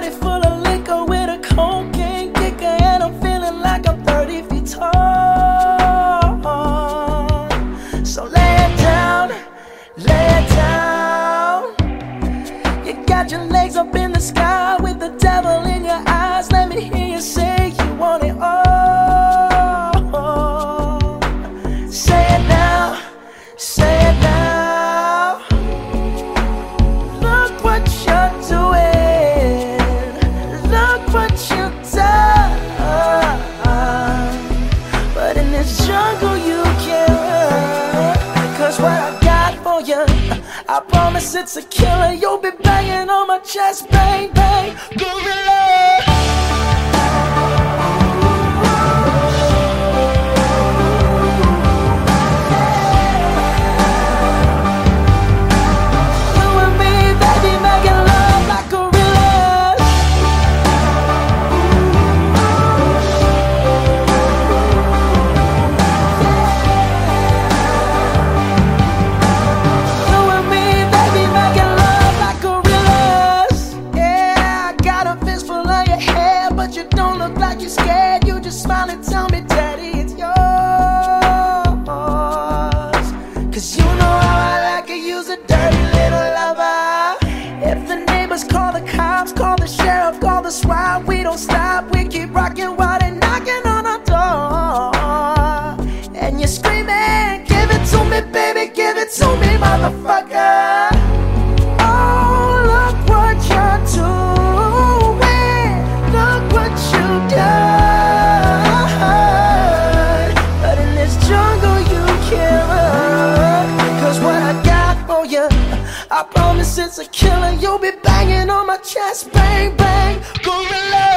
body full of liquor with a cocaine kicker, and I'm feeling like I'm 30 feet tall. So lay it down, lay it down. You got your legs up in the sky with the devil in your eyes. Let me hear you say you want it all. promise it's a killer. You'll be banging on my chest, bang, bang. Cause you know I promise it's a killer. You'll be banging on my chest, bang, bang, gorilla.